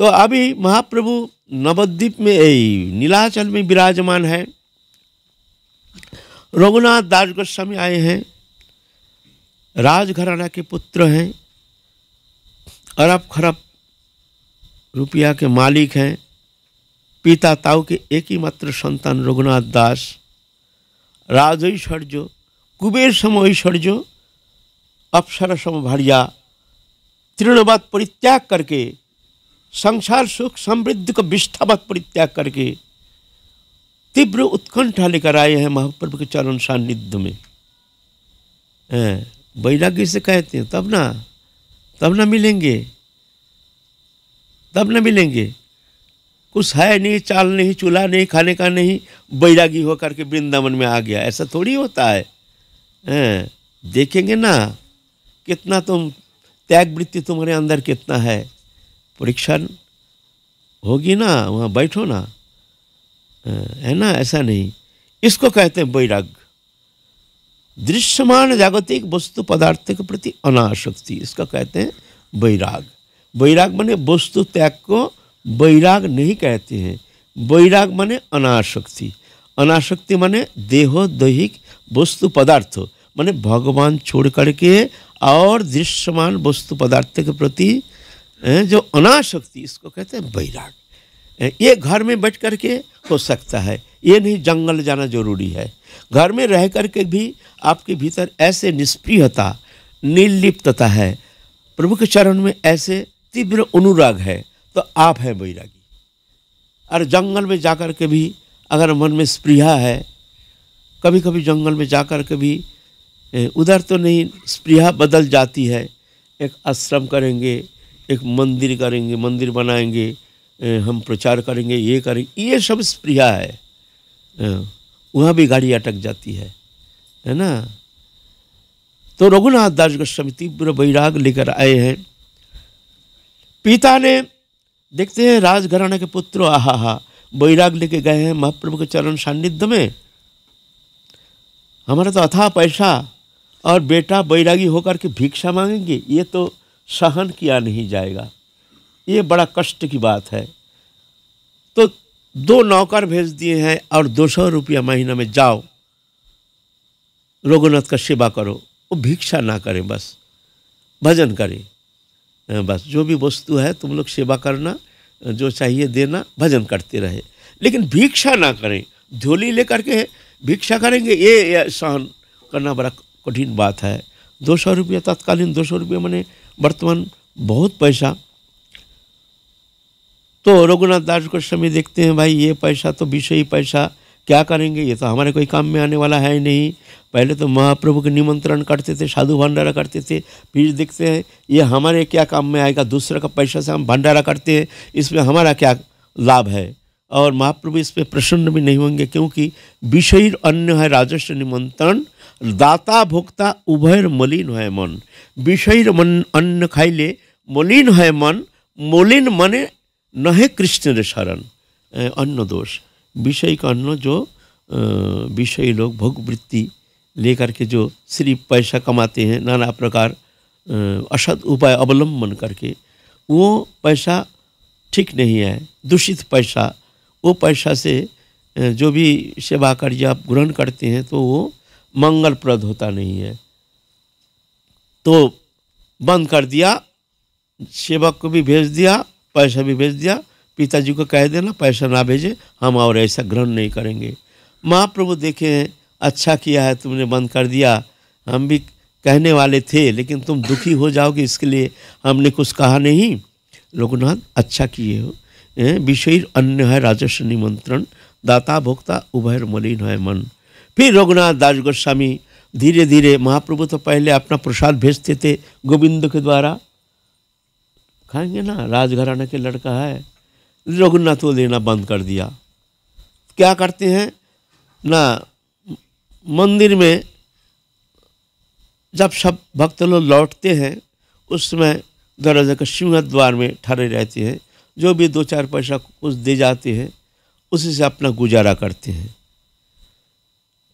तो अभी महाप्रभु नवद्वीप में नीलाचल में विराजमान है। रघुनाथ दास गोस्वामी आए हैं। राजघराना के पुत्र हैं। अरब खरब रुपया के मालिक हैं। पिता ताऊ के एक ही मात्र संतान रघुनाथ दास। राज ऐश्वर्य कुबेर सम ऐश्वर्य अप्सर सम भरिया तृणवत परित्याग करके संसार सुख समृद्धि को विष्ठावत परित्याग करके तीव्र उत्कंठा लेकर आए हैं महाप्रभु के चरण सान्निध्य में। वैराग्य से कहते हैं तब ना तब ना मिलेंगे तब ना मिलेंगे। कुछ है नहीं चाल नहीं चूल्हा नहीं खाने का नहीं बैरागी होकर के वृंदावन में आ गया ऐसा थोड़ी होता है। हैं, देखेंगे ना कितना तुम त्याग वृत्ति तुम्हारे अंदर कितना है। परीक्षा होगी ना, वहाँ बैठो ना। है ना, ऐसा नहीं। इसको कहते हैं वैराग्य दृश्यमान जागतिक वस्तु पदार्थ के प्रति अनाशक्ति, इसका कहते हैं वैराग वैराग माने वस्तु त्याग को वैराग नहीं कहते हैं। वैराग माने अनाशक्ति। अनाशक्ति माने देहो दैहिक वस्तु पदार्थ, माने भगवान छोड़ करके और दृश्यमान वस्तु पदार्थ के प्रति जो अनाशक्ति, इसको कहते हैं बैराग। ये घर में बैठ करके हो सकता है। ये नहीं, जंगल जाना ज़रूरी है। घर में रह करके भी आपके भीतर ऐसे निष्प्रियता, निर्लिप्तता है। प्रभु के चरण में ऐसे तीव्र अनुराग है तो आप हैं बैरागी। और जंगल में जाकर के भी अगर मन में स्प्रिया है कभी कभी जंगल में जाकर के भी उधर तो नहीं स्पृहा बदल जाती है। एक आश्रम करेंगे एक मंदिर करेंगे, मंदिर बनाएँगे हम प्रचार करेंगे, ये करेंगे, ये सब स्पृहा है। वहाँ भी गाड़ी अटक जाती है है ना? तो रघुनाथ दास गोस्वामी तीव्र वैराग लेकर आए हैं। पिता ने, देखते हैं राजघराना के पुत्र आहा हा बैराग लेके गए हैं महाप्रभु के चरण सान्निध्य में। हमारा तो अथा पैसा और बेटा बैरागी होकर के भिक्षा मांगेंगे, ये तो सहन किया नहीं जाएगा। ये बड़ा कष्ट की बात है। तो दो नौकर भेज दिए हैं और दो सौ रुपया महीना में जाओ। रघुनाथ का सेवा करो वो भिक्षा ना करें बस भजन करें। बस जो भी वस्तु है तुम लोग सेवा करना जो चाहिए देना भजन करते रहे। लेकिन भिक्षा ना करें झोली लेकर के भिक्षा करेंगे ये, ये सहन करना बड़ा कठिन बात है। दो सौ रुपया तत्कालीन दो सौ रुपया मैंने वर्तमान बहुत पैसा। तो रघुनाथ दास को समय देखते हैं, भाई, ये पैसा तो विषयी पैसा, क्या करेंगे? ये तो हमारे कोई काम में आने वाला है ही नहीं। पहले तो महाप्रभु के निमंत्रण करते थे, साधु भंडारा करते थे, फिर देखते हैं, ये हमारे क्या काम में आएगा? दूसरे का पैसा से हम भंडारा करते हैं, इसमें हमारा क्या लाभ है? और महाप्रभु इस पर प्रसन्न भी नहीं होंगे, क्योंकि विषय अन्य है राजस्व निमंत्रण दाता भोक्ता उभयर मलिन है मन। अन्न खाइले मलिन है मन, मलिन मने नहे कृष्ण रे शरण अन्न दोष। विषय का अन्न जो विषयी लोग भोग वृत्ति लेकर के जो सिर्फ़ पैसा कमाते हैं, नाना प्रकार असद उपाय अवलंबन करके, वो पैसा ठीक नहीं है, दूषित पैसा, वो पैसा से जो भी सेवा कार्य आप ग्रहण करते हैं तो वो मंगलप्रद होता नहीं है। तो बंद कर दिया सेवक को भी भेज दिया पैसा भी भेज दिया पिताजी को कह देना पैसा ना भेजे हम और ऐसा ग्रहण नहीं करेंगे। महाप्रभु देखे अच्छा किया है तुमने बंद कर दिया। हम भी कहने वाले थे लेकिन तुम दुखी हो जाओगे इसके लिए हमने कुछ कहा नहीं। रघुनाथ अच्छा किए हो। हैं, विषय अन्य है राजस्व निमंत्रण दाता भोक्ता उभयर मलिन है मन। फिर रघुनाथ दास गोस्वामी धीरे धीरे महाप्रभु तो पहले अपना प्रसाद भेजते थे गोविंद के द्वारा। खाएँगे ना, राजघराना के लड़का है। रघुनाथ वो लेना बंद कर दिया। क्या करते हैं? ना, मंदिर में जब सब भक्त लोग लौटते हैं, उस समय दरवाज़ा के सिंह द्वार में ठहरे रहते हैं। जो भी दो चार पैसा कुछ दे जाते हैं, उसी से अपना गुजारा करते हैं।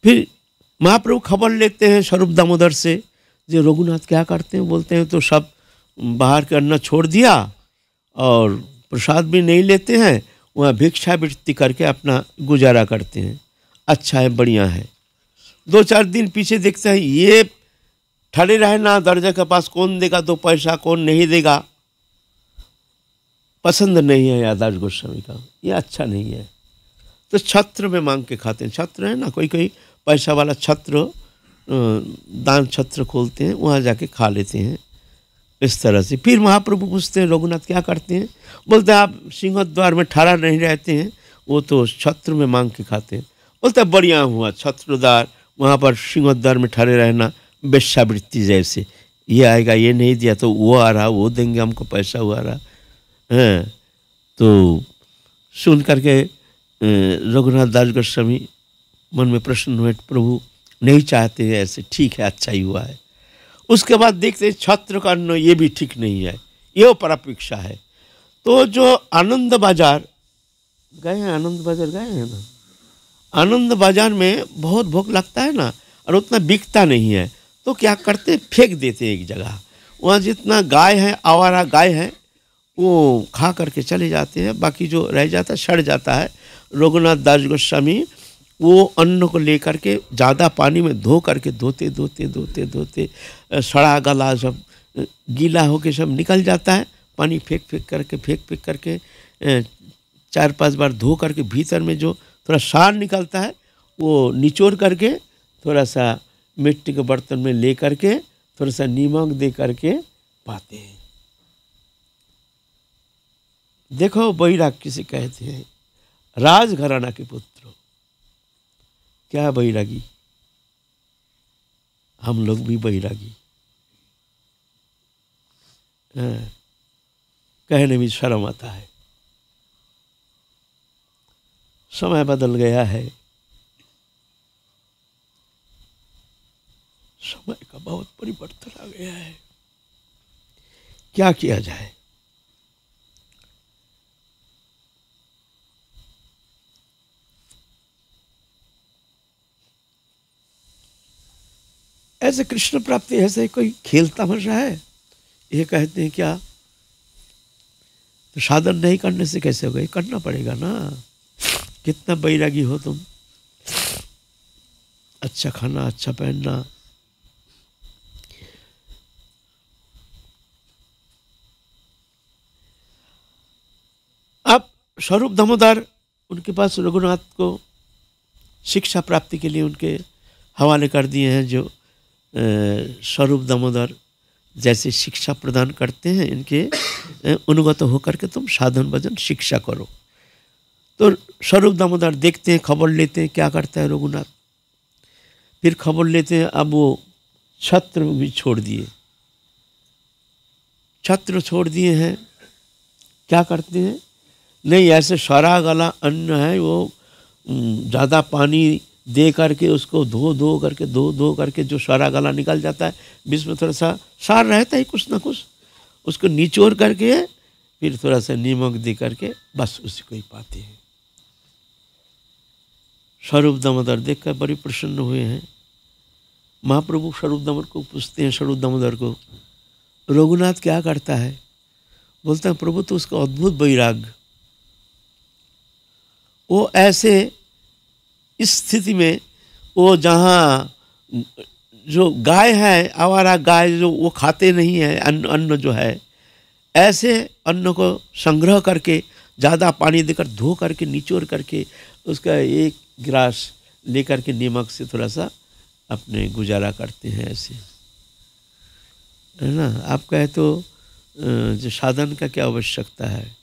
फिर महाप्रभु खबर लेते हैं स्वरूप दामोदर से, जो रघुनाथ क्या करते हैं? बोलते हैं तो सब बाहर के अन्न छोड़ दिया और प्रसाद भी नहीं लेते हैं, वहाँ भिक्षावृत्ति करके अपना गुजारा करते हैं। अच्छा है, बढ़िया है। दो चार दिन पीछे देखते हैं, ये ठड़े रहे ना, दर्जा के पास कौन देगा, दो पैसा कौन नहीं देगा? पसंद नहीं है यादाश गोस्वामी का, ये अच्छा नहीं है। तो छत्र में मांग के खाते हैं। छत्र है ना, कोई कोई पैसा वाला छत्र दान छत्र खोलते हैं, वहाँ जाके खा लेते हैं। इस तरह से। फिर महाप्रभु पूछते हैं, रघुनाथ क्या करते हैं? बोलते हैं, आप सिंह द्वार में ठहरा नहीं रहते हैं, वो तो छत्र में मांग के खाते हैं। बोलते हैं, बढ़िया हुआ छत्रदार वहाँ पर सिंह द्वार में ठहरे रहना वेश्यावृत्ति जैसे। ये आएगा, ये नहीं दिया तो वो आ रहा, वो देंगे, हमको पैसा हुआ रहा। है तो सुन करके रघुनाथ दास गोस्वामी मन में प्रश्न हुए, प्रभु, नहीं चाहते हैं ऐसे, ठीक है अच्छा ही हुआ है। उसके बाद देखते हैं, छत्र का अन्न ये भी ठीक नहीं है, ये परापेक्षा है। तो जो आनंद बाज़ार, गए हैं, आनंद बाज़ार गए हैं ना? आनंद बाज़ार में बहुत भूख लगता है ना, और उतना बिकता नहीं है। तो क्या करते फेंक देते एक जगह। वहाँ जितना गाय है, आवारा गाय है, वो खा करके चले जाते हैं। बाकी जो रह जाता है सड़ जाता है। रघुनाथ दास गोस्वामी वो अन्न को लेकर के ज़्यादा पानी में धो करके धोते धोते धोते धोते सड़ा गला सब गीला होके सब निकल जाता है। पानी फेंक फेंक करके, फेंक फेंक करके चार पाँच बार धो करके भीतर में जो थोड़ा सार निकलता है, वो निचोड़ करके थोड़ा सा मिट्टी के बर्तन में ले करके थोड़ा सा नीमक दे करके पाते हैं। देखो बैराग किसे कहते हैं? राजघराना के पुत्र क्या बैरागी हम लोग भी बैरागी हाँ, कहने में शर्म आता है। समय बदल गया है। समय का बहुत परिवर्तन आ गया है। क्या किया जाए? ऐसे कृष्ण प्राप्ति, ऐसे कोई खेल तमाशा है? ये कहते हैं, क्या? तो साधन नहीं करने से कैसे होगा? करना पड़ेगा ना। कितना बैरागी हो तुम। अच्छा खाना अच्छा पहनना। अब स्वरूप दामोदर उनके पास रघुनाथ को शिक्षा प्राप्ति के लिए उनके हवाले कर दिए हैं, जो स्वरूप दामोदर जैसे शिक्षा प्रदान करते हैं, इनके अनुगत होकर के तुम साधन भजन शिक्षा करो। तो स्वरूप दामोदर देखते हैं, खबर लेते हैं, क्या करता है रघुनाथ? फिर खबर लेते हैं, अब वो छत्र भी छोड़ दिए। छत्र छोड़ दिए हैं, क्या करते हैं? नहीं, ऐसे सरा गला अन्न है, वो ज़्यादा पानी दे करके उसको धो धो करके, धो धो करके जो सारा गला निकल जाता है, बीच में थोड़ा सा सार रहता है कुछ ना कुछ, उसको निचोड़ करके, फिर थोड़ा सा नीमक दे करके बस उसी को ही पाते हैं। स्वरूप दामोदर देख कर बड़ी प्रसन्न हुए हैं। महाप्रभु स्वरूप दामोदर को पूछते हैं, स्वरूप दामोदर को, रघुनाथ क्या करता है? बोलता है, प्रभु तो उसका अद्भुत वैराग। वो ऐसे इस स्थिति में वो जहाँ जो गाय है, आवारा गाय जो वो खाते नहीं है, अन्न अन्न जो है, ऐसे अन्न को संग्रह करके, ज़्यादा पानी देकर, धो करके, निचोड़ करके, उसका एक गिलास लेकर के नमक से थोड़ा सा अपने गुजारा करते हैं ऐसे। है ना? आप कहे तो जो साधन का क्या आवश्यकता है?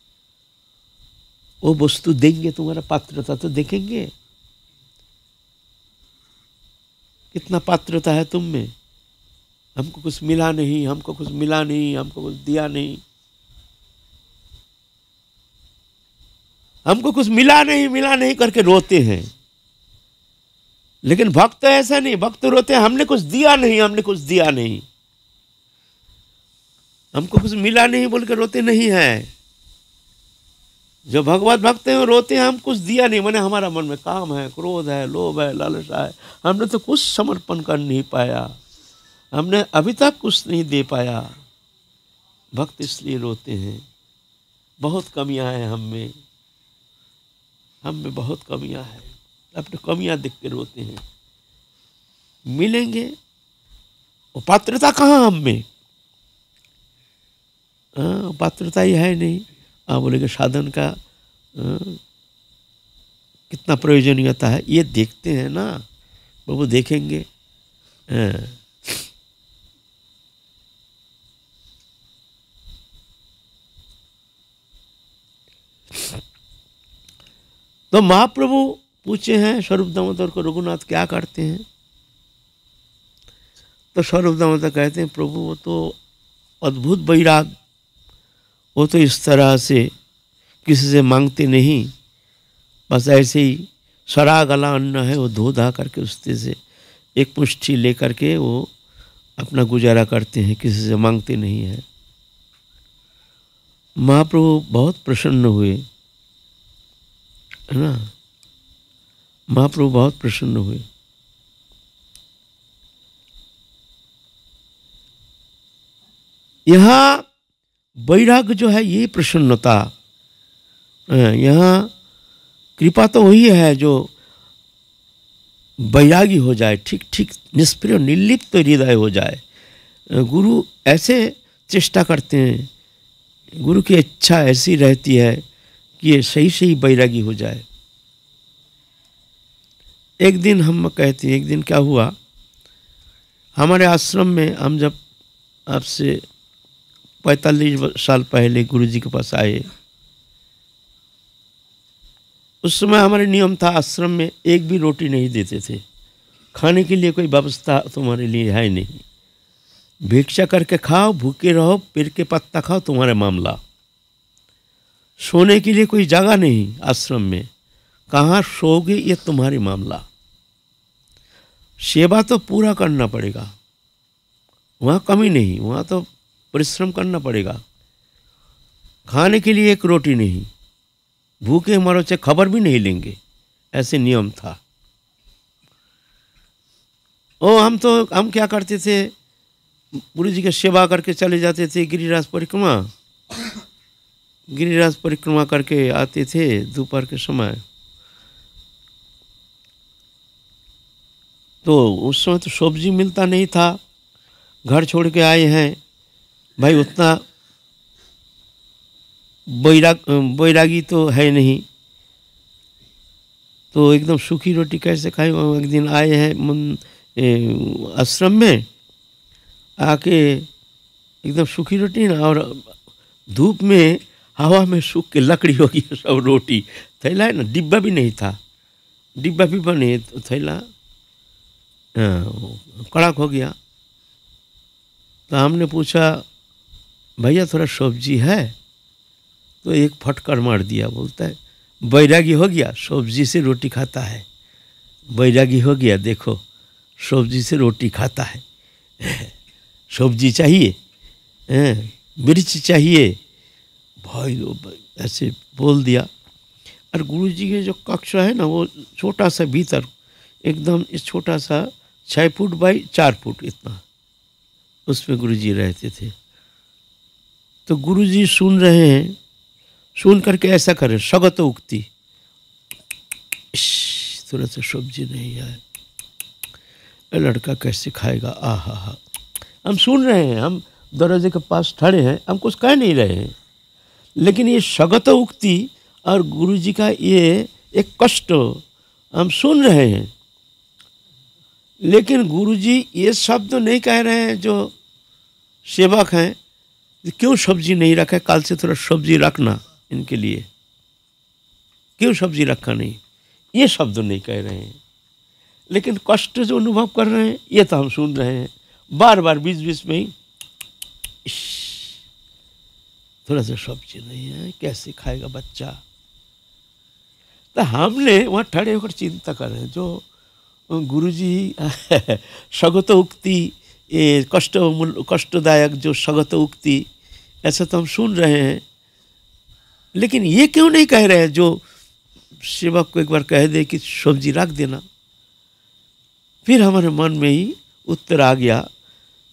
वो वस्तु देंगे, तुम्हारा पात्रता तो देखेंगे। कितना पात्रता है तुम में। हमको कुछ मिला नहीं, हमको कुछ मिला नहीं, हमको कुछ दिया नहीं। हमको कुछ मिला नहीं मिला नहीं करके रोते हैं। लेकिन भक्त ऐसा नहीं, भक्त रोते हैं, हमने कुछ दिया नहीं, हमने कुछ दिया नहीं। हमको कुछ मिला नहीं बोल के रोते नहीं है। जो भगवत भक्त हैं रोते हैं हम कुछ दिया नहीं। मैंने हमारा मन में काम है क्रोध है लोभ है लालसा है। हमने तो कुछ समर्पण कर नहीं पाया। हमने अभी तक कुछ नहीं दे पाया। भक्त इसलिए रोते हैं। बहुत कमियाँ हैं हम में। हम में बहुत कमियाँ हैं। अपने कमियाँ देख के रोते हैं। मिलेंगे? पात्रता कहाँ हम में? हाँ, पात्रता ही है नहीं। आप बोलेंगे साधन का हाँ, कितना प्रयोजनीयता है ये देखते हैं ना वो देखेंगे हाँ। तो महाप्रभु पूछे हैं स्वरूप दामोदर को रघुनाथ क्या करते हैं तो स्वरूप दामोदर कहते हैं प्रभु वो तो अद्भुत बैराग वो तो इस तरह से किसी से मांगते नहीं। बस ऐसे ही सरा गला अन्न है, वो धो धा करके उससे से एक मुष्ठी लेकर के वो अपना गुजारा करते हैं, किसी से मांगते नहीं है। महाप्रभु बहुत प्रसन्न हुए, है ना? महाप्रभु बहुत प्रसन्न हुए। यहाँ वैराग्य जो है, ये प्रसन्नता। यहाँ कृपा तो वही है जो वैरागी हो जाए ठीक ठीक निष्प्रिय, निर्लिप्त तो हृदय हो जाए। गुरु ऐसे चेष्टा करते हैं। गुरु की इच्छा ऐसी रहती है कि ये सही सही बैरागी हो जाए। एक दिन हम कहते हैं, एक दिन क्या हुआ? हमारे आश्रम में हम जब आपसे पैंतालीस साल पहले गुरु जी के पास आए। उस समय हमारे नियम था, आश्रम में एक भी रोटी नहीं देते थे। खाने के लिए कोई व्यवस्था तुम्हारे लिए है नहीं। भिक्षा करके खाओ, भूखे रहो, पेड़ के पत्ता खाओ, तुम्हारा मामला। सोने के लिए कोई जगह नहीं आश्रम में। कहाँ सोगे ये तुम्हारी मामला। सेवा तो पूरा करना पड़ेगा। वहाँ कमी नहीं, वहाँ तो परिश्रम करना पड़ेगा। खाने के लिए एक रोटी नहीं। भूखे मरो से खबर भी नहीं लेंगे। ऐसे नियम था। ओ, हम तो हम क्या करते थे? गुरु जी की सेवा करके चले जाते थे गिरिराज परिक्रमा। गिरिराज परिक्रमा करके आते थे दोपहर के समय। तो उस समय तो सब्ज़ी मिलता नहीं था। घर छोड़ के आए हैं। भाई, उतना बैराग, बैरागी तो है नहीं। तो एकदम सूखी रोटी कैसे खाए? एक दिन आए हैं आश्रम में, आके एकदम सूखी रोटी ना, और धूप में, हवा में सूख के लकड़ी हो गई सब रोटी। थैला है ना, डिब्बा भी नहीं था। डिब्बा भी बने तो थैला कड़क हो गया। तो हमने पूछा भैया, थोड़ा सब्ज़ी है? तो एक फटकर मार दिया, बोलता है, बैरागी हो गया, सब्ज़ी से रोटी खाता है। बैरागी हो गया, देखो, सब्ज़ी से रोटी खाता है। सब्ज़ी चाहिए? मिर्च चाहिए। भाई ऐसे बोल दिया। और गुरु जी के जो कक्ष है ना, वो छोटा सा भीतर, एकदम इस छोटा सा छः फुट बाई चार फुट इतना, उसमें गुरु जी रहते थे। तो गुरु जी सुन रहे हैं। सुन करके ऐसा करें सगत उक्ति थोड़ा सा सब्ज़ी नहीं है लड़का कैसे खाएगा? आ हा। हा हम सुन रहे हैं, हम दरवाजे के पास खड़े हैं, हम कुछ कह नहीं रहे हैं। लेकिन ये सगत उक्ति और गुरु जी का ये एक कष्ट, हम सुन रहे हैं। लेकिन गुरु जी ये शब्द नहीं कह रहे हैं जो सेवक हैं। क्यों सब्ज़ी नहीं रखा? कल से थोड़ा सब्ज़ी रखना इनके लिए। क्यों सब्ज़ी रखा नहीं? ये शब्द नहीं कह रहे हैं। लेकिन कष्ट जो अनुभव कर रहे हैं, ये तो हम सुन रहे हैं। बार बार बीच बीच में ही थोड़ा सा सब्ज़ी नहीं है, कैसे खाएगा बच्चा? तो हमने वहाँ ठड़े होकर चिंता कर रहे हैं, जो गुरु जी सगत उक्ति, ये कष्ट, कष्टदायक जो सगत उक्ति ऐसा तो हम सुन रहे हैं। लेकिन ये क्यों नहीं कह रहे हैं? जो सेवक को एक बार कह दे कि सब्ज़ी रख देना। फिर हमारे मन में ही उत्तर आ गया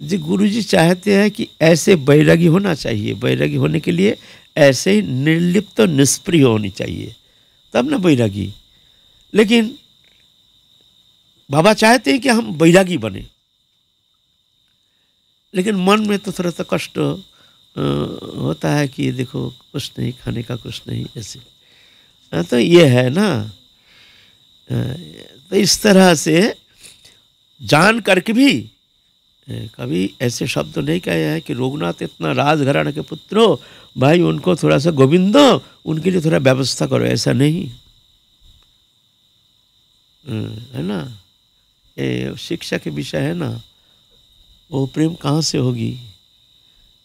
जी गुरु जी चाहते हैं कि ऐसे बैरागी होना चाहिए। बैरागी होने के लिए ऐसे ही निर्लिप्त निष्प्रिय होनी चाहिए। तब ना बैरागी। लेकिन बाबा चाहते हैं कि हम बैरागी बने। लेकिन मन में तो थोड़ा सा कष्ट होता है कि देखो, कुछ नहीं, खाने का कुछ नहीं, ऐसे। तो ये है ना। तो इस तरह से जान करके भी कभी ऐसे शब्द नहीं कहे हैं कि रोगनाथ इतना राजघराना के पुत्र हो, भाई उनको थोड़ा सा गोविंदो उनके लिए थोड़ा व्यवस्था करो, ऐसा नहीं। है ना? ये शिक्षा के विषय है ना। वो प्रेम कहाँ से होगी?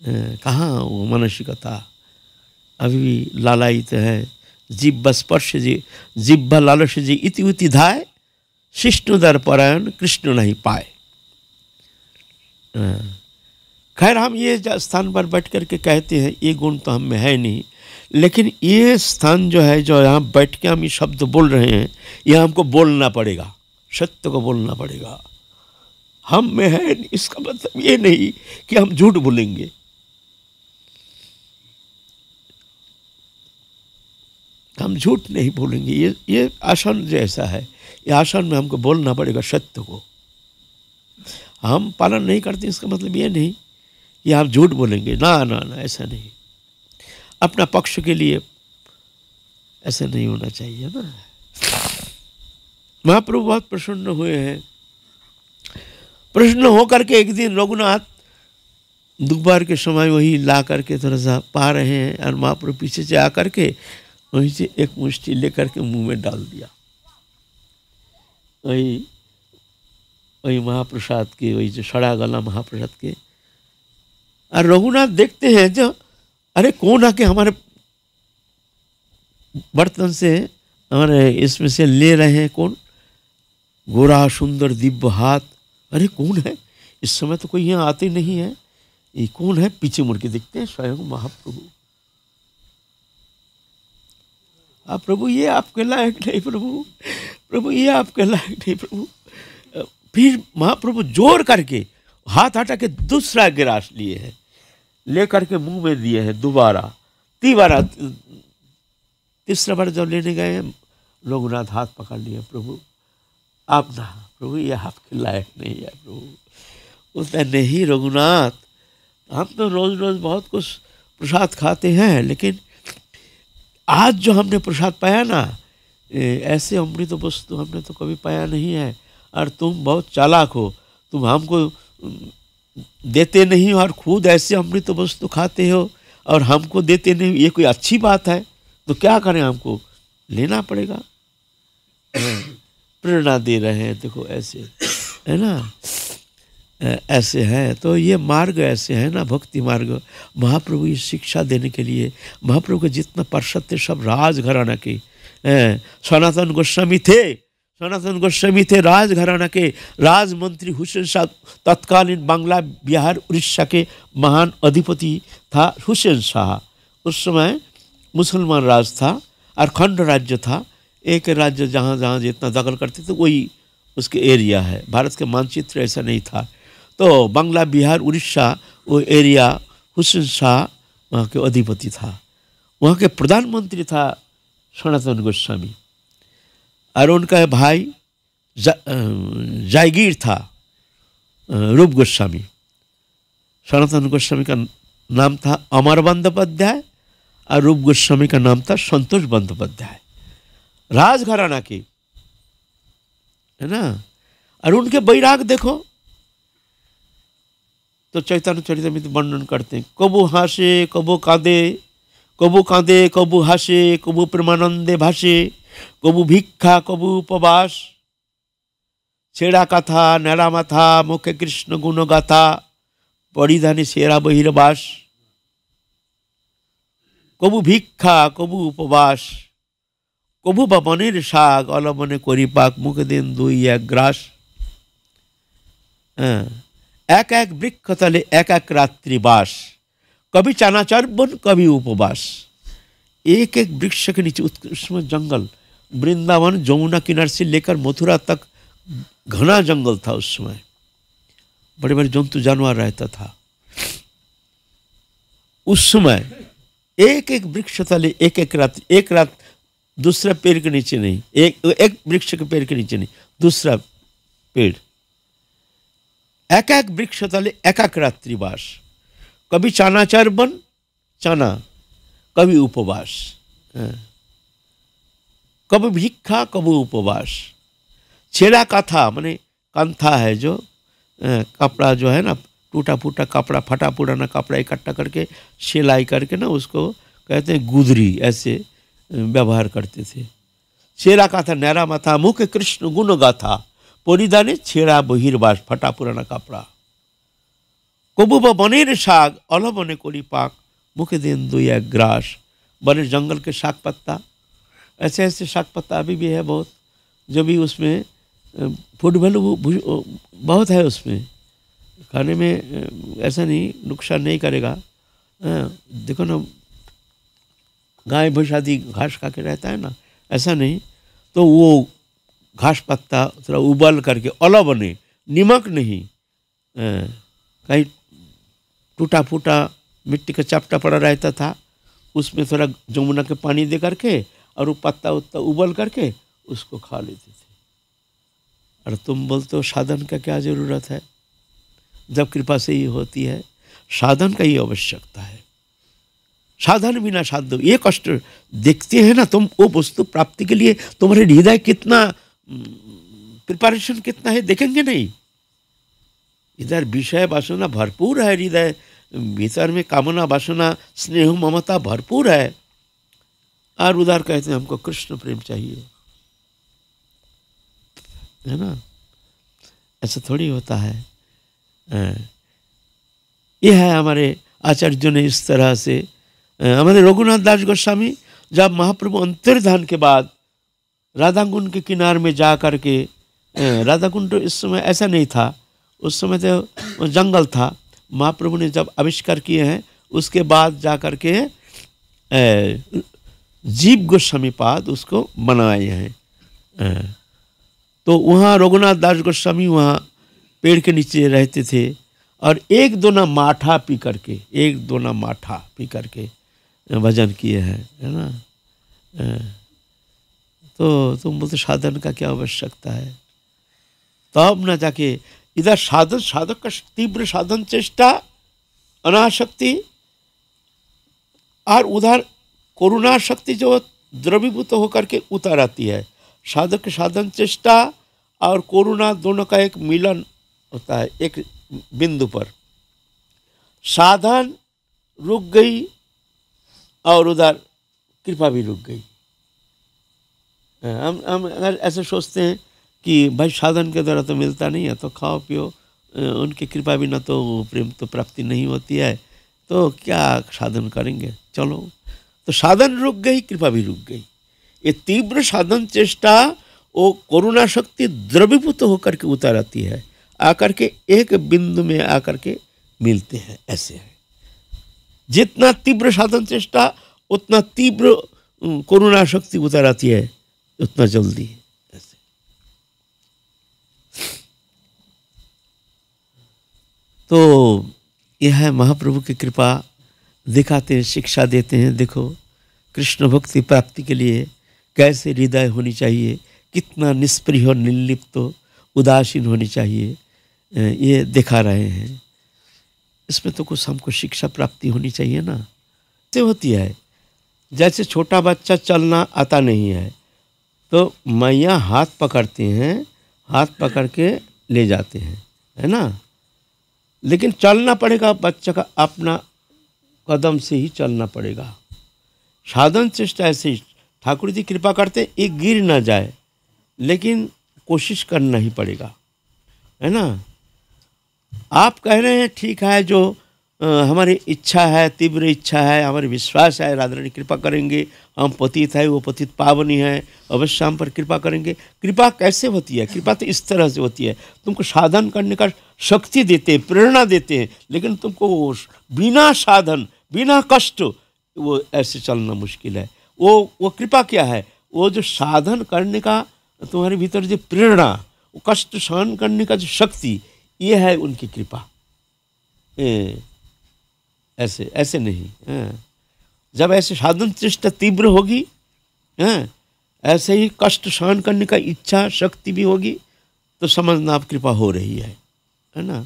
कहाँ वो मानसिकता अभी भी लालायित है। जिब्ब स्पर्श जी, जिब्ब लालस जी, इति उति धाय शिष्णुदर परायण कृष्ण नहीं पाए। खैर, हम ये स्थान पर बैठ कर के कहते हैं, ये गुण तो हम में है नहीं, लेकिन ये स्थान जो है, जो यहाँ बैठ के हम ये शब्द बोल रहे हैं, ये हमको बोलना पड़ेगा, सत्य को बोलना पड़ेगा। हम में है इसका मतलब ये नहीं कि हम झूठ बोलेंगे। हम झूठ नहीं बोलेंगे। ये ये आसन जैसा है, ये आसन में हमको बोलना पड़ेगा सत्य को। हम पालन नहीं करते, इसका मतलब ये नहीं कि आप झूठ बोलेंगे। ना ना ना, ऐसा नहीं। अपना पक्ष के लिए ऐसा नहीं होना चाहिए ना। महाप्रभु बहुत प्रसन्न हुए हैं। प्रसन्न होकर के एक दिन रघुनाथ दोपहर के समय वही ला करके थोड़ा सा पा रहे हैं और महाप्रभु पीछे से आकर के वहीं से एक मुष्टि लेकर के मुँह में डाल दिया। वही वही महाप्रसाद के, वही जो सड़ा गला महाप्रसाद के। और रघुनाथ देखते हैं जो अरे कौन आके हमारे बर्तन से, हमारे इसमें से ले रहे हैं कौन? गोरा, सुंदर, दिव्य हाथ। अरे कौन है? इस समय तो कोई यहाँ आते नहीं है। ये कौन है? पीछे मुड़ के देखते हैं स्वयं महाप्रभु। आप प्रभु, ये आपके लायक नहीं, प्रभु। प्रभु, ये आपके लायक नहीं, प्रभु। फिर महाप्रभु ज़ोर करके हाथ हटा के दूसरा गिलास लिए हैं ले करके मुँह में दिए हैं दोबारा। तीबारा, तीसरा बार जब लेने गए हैं, लोगनाथ हाथ पकड़ लिए, प्रभु। आप ना, प्रभु, ये आपके लायक नहीं है, प्रभु। उसने, नहीं, रघुनाथ, हम तो रोज़ रोज़ बहुत कुछ प्रसाद खाते हैं, लेकिन आज जो हमने प्रसाद पाया ना ऐसे अमृत वस्तु हमने तो कभी पाया नहीं है। और तुम बहुत चालाक हो। तुम हमको देते नहीं हो और खुद ऐसे अमृत वस्तु खाते हो और हमको देते नहीं ये कोई अच्छी बात है? तो क्या करें हमको? लेना पड़ेगा। प्रेरणा दे रहे हैं, देखो ऐसे, है ना? ऐसे हैं। तो ये मार्ग ऐसे है ना, भक्ति मार्ग। महाप्रभु ये शिक्षा देने के लिए, महाप्रभु के जितना पार्षद थे, सब राजघराना के। सनातन गोस्वामी थे, सनातन गोस्वामी थे राजघराना के। राजमंत्री हुसैन शाह तत्कालीन बांग्ला, बिहार, उड़ीसा के महान अधिपति था हुसैन शाह। उस समय मुसलमान राज था और खंड राज्य था। एक राज्य जहाँ जहाँ जितना दखल करते थे, वही उसके एरिया है। भारत के मानचित्र ऐसा नहीं था। तो बांग्ला बिहार उड़ीसा वो एरिया हुसैन शाह वहाँ के अधिपति था वहाँ के प्रधानमंत्री था सनातन गोस्वामी और उनका भाई जा, जायगीर था रूप गोस्वामी सनातन गोस्वामी का नाम था अमर बंदोपाध्याय और रूप गोस्वामी का नाम था संतोष बंदोपाध्याय राजघराना की है ना और उनके बैराग देखो তো চৈতন্য চরিতামৃত বর্ণন করতে কবু হাসে, কবু কাঁদে কবু কাঁদে, কবু হাসে, কবু প্রেমানন্দে ভাসে, কবু ভিক্ষা, কবু উপবাস, ছেঁড়া কাথা, ন্যাড়া মাথা, মুখে কৃষ্ণ গুণগাথা, পরিধানে সেরা বহিরবাস, কবু ভিক্ষা, কবু উপবাস, কবু বা মনের শাক অলবনে করি পাক মুখে দেন দুই এক গ্রাস। হ্যাঁ। एक एक वृक्षतले एक एक रात्रिवास कभी चानाचार बन कभी उपवास एक एक वृक्ष के नीचे उत्कृष्ट जंगल वृंदावन जमुना किनार से लेकर मथुरा तक घना जंगल था उस समय बड़े बड़े जंतु जानवर रहता था उस समय एक एक वृक्ष तले एक एक रात एक रात दूसरा पेड़ के नीचे नहीं एक एक वृक्ष के पेड़ के नीचे नहीं दूसरा पेड़ एक एक वृक्ष तले एक एक रात्रिवास कभी चानाचार बन चाना कभी उपवास। कभी भिक्षा कभी उपवास छेड़ा काथा मैंने कंथा है जो कपड़ा जो है ना टूटा फूटा कपड़ा फटा पुराना कपड़ा इकट्ठा करके सिलाई करके ना उसको कहते हैं गुदरी ऐसे व्यवहार करते थे छेड़ा काथा नैरा माथा मुख कृष्ण गुण गाथा পরিধানে ছেঁড়া বহির্বাস ফাটা পুরানা কাপড়া কবু বা বনের শাক অলবনে করি পাক मुखे दिन दुई एक ग्रास बने जंगल के शाक पत्ता ऐसे ऐसे शाक पत्ता अभी भी है बहुत जो भी उसमें फूड वैल्यू बहुत है उसमें खाने में ऐसा नहीं नुकसान नहीं करेगा देखो ना गाय भैंस आदि घास खा के रहता है ना ऐसा नहीं तो वो घास पत्ता थोड़ा उबल करके ओला बने निमक नहीं कहीं टूटा फूटा मिट्टी का चपटा पड़ा रहता था, उसमें थोड़ा जमुना के पानी दे करके और वो पत्ता उत्ता उबल करके उसको खा लेते थे। और तुम बोलते हो साधन का क्या ज़रूरत है? जब कृपा से ही होती है, साधन का ही आवश्यकता है। साधन बिना साध्य ये कष्ट देखते हैं ना तुम, वो वस्तु प्राप्ति के लिए तुम्हारे हृदय कितना प्रिपरेशन कितना है, देखेंगे नहीं। इधर विषय वासना भरपूर है हृदय भीतर में कामना वासना, स्नेह ममता भरपूर है। और उधर कहते हैं, हमको कृष्ण प्रेम चाहिए। है ना? ऐसा थोड़ी होता है। यह है हमारे आचार्यों ने इस तरह से हमारे रघुनाथ दास गोस्वामी, जब महाप्रभु अंतर्धान के बाद राधा कुंड के किनार में जा कर के राधा कुंड तो इस समय ऐसा नहीं था। उस समय तो जंगल था। महाप्रभु ने जब आविष्कार किए हैं, उसके बाद जा कर के जीव गोस्वामी पाद उसको बनाए हैं। तो वहाँ रघुनाथ दास गोस्वामी वहाँ पेड़ के नीचे रहते थे और एक दोना माठा पी करके, एक दोना माठा पी करके भजन किए हैं, है ना? तो तुम बोलते, साधन का क्या आवश्यकता है? तब तो ना जाके इधर साधन, साधक का तीव्र साधन चेष्टा, अनाशक्ति, और उधर करुणा शक्ति जो द्रवीभूत होकर के उतर आती है। साधक साधन चेष्टा और करुणा दोनों का एक मिलन होता है, एक बिंदु पर। साधन रुक गई और उधर कृपा भी रुक गई। हम हम अगर ऐसे सोचते हैं कि भाई साधन के द्वारा तो मिलता नहीं है तो खाओ, पियो उनकी कृपा बिना तो प्रेम तो प्राप्ति नहीं होती है। तो क्या साधन करेंगे? चलो। तो साधन रुक गई, कृपा भी रुक गई। ये तीव्र साधन चेष्टा, वो करुणा शक्ति द्रवीभूत होकर के उतर आती है। आकर के एक बिंदु में आकर के मिलते हैं, ऐसे है। जितना तीव्र साधन चेष्टा, उतना तीव्र करुणा शक्ति उतर आती है। उतना जल्दी। ऐसे। तो यह है महाप्रभु की कृपा। दिखाते हैं शिक्षा देते हैं। देखो कृष्ण भक्ति प्राप्ति के लिए कैसे हृदय होनी चाहिए? कितना निष्प्रिय और निर्लिप्त तो, उदासीन होनी चाहिए ये दिखा रहे हैं। इसमें तो कुछ हमको शिक्षा प्राप्ति होनी चाहिए ना। से होती है। जैसे छोटा बच्चा चलना आता नहीं है। तो मैया हाथ पकड़ते हैं, हाथ पकड़ के ले जाते हैं, है ना? लेकिन चलना पड़ेगा, बच्चा का अपना कदम से ही चलना पड़ेगा। साधन चेष्टा ऐसे ठाकुर जी कृपा करते ये गिर ना जाए, लेकिन कोशिश करना ही पड़ेगा, है ना? आप कह रहे हैं, ठीक है, जो हमारी इच्छा है, तीव्र इच्छा है, हमारे विश्वास है, राधा रानी कृपा करेंगे। हम पतित है, वो पतित पावनी है, अवश्य हम पर कृपा करेंगे। कृपा कैसे होती है? कृपा तो इस तरह से होती है। तुमको साधन करने का शक्ति देते हैं, प्रेरणा देते हैं, लेकिन तुमको बिना साधन, बिना कष्ट, वो ऐसे चलना मुश्किल है। वो वो कृपा क्या है? वो जो साधन करने का, तुम्हारे भीतर जो प्रेरणा, वो कष्ट सहन करने का जो शक्ति, ये है उनकी कृपा। ऐसे ऐसे नहीं हाँ। जब ऐसे साधन चेष्टा तीव्र होगी हाँ, ऐसे ही कष्ट सहन करने का इच्छा शक्ति भी होगी तो समझना आप कृपा हो रही है है ना?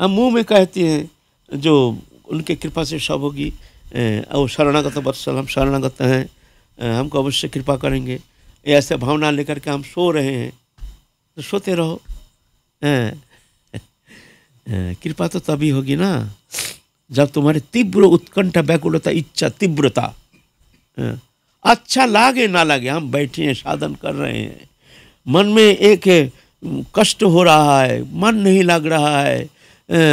हम मुँह में कहते हैं जो उनके कृपा से सब होगी और शरणागत वत्सल हम शरणागत हैं हमको अवश्य कृपा करेंगे। ऐसे भावना लेकर के हम सो रहे हैं तो सोते रहो कृपा तो तभी होगी ना। जब तुम्हारी तीव्र उत्कंठा व्याकुलता इच्छा तीव्रता अच्छा लागे ना लागे, हम बैठे हैं, साधन कर रहे हैं। मन में एक कष्ट हो रहा है, मन नहीं लग रहा है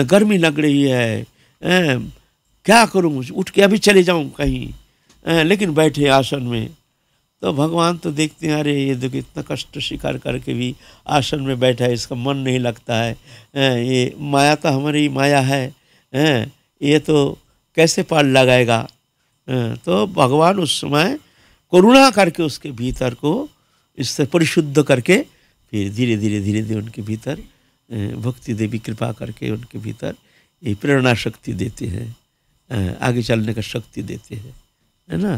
गर्मी लग रही है क्या करूँ? उठ के अभी चले जाऊँ कहीं लेकिन बैठे आसन में। तो भगवान तो देखते हैं, अरे, ये देखो, इतना कष्ट स्वीकार करके भी आसन में बैठा है, इसका मन नहीं लगता है। ये माया तो हमारी माया है ये तो कैसे पाल लगाएगा? तो भगवान उस समय करुणा करके उसके भीतर को इससे परिशुद्ध करके फिर धीरे धीरे धीरे धीरे उनके भीतर भक्ति देवी कृपा करके उनके भीतर ये प्रेरणा शक्ति देते हैं आगे चलने का शक्ति देते हैं, है ना?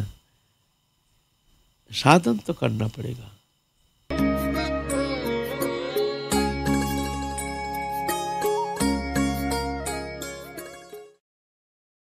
साधन तो करना पड़ेगा।